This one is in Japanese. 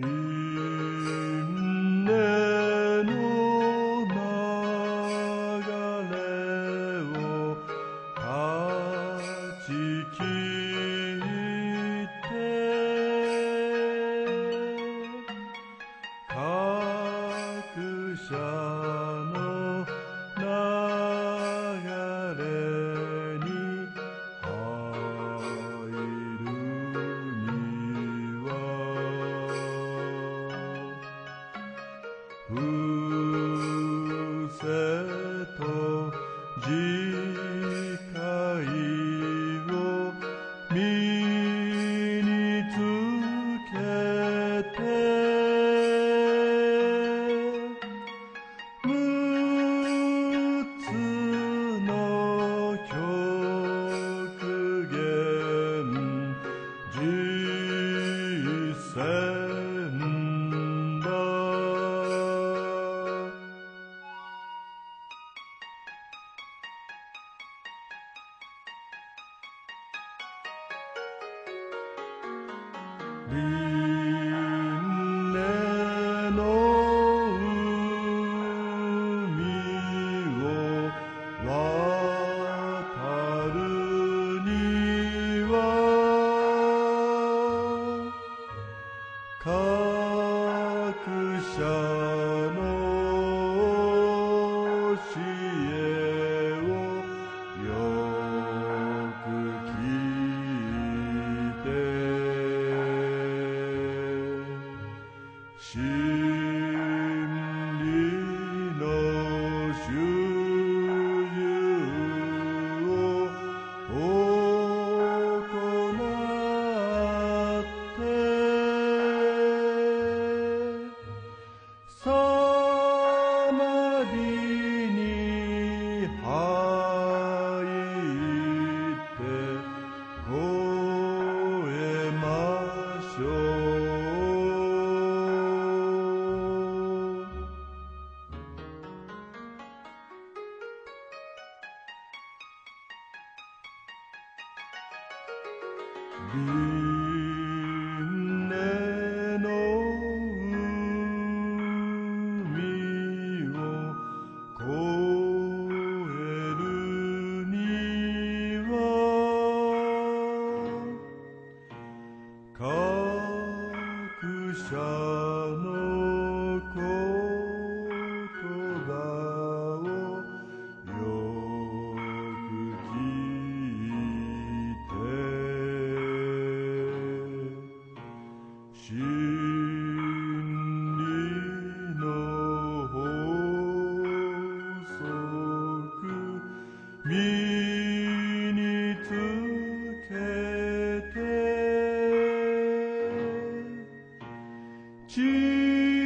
Peace. け輪是。各社の声去。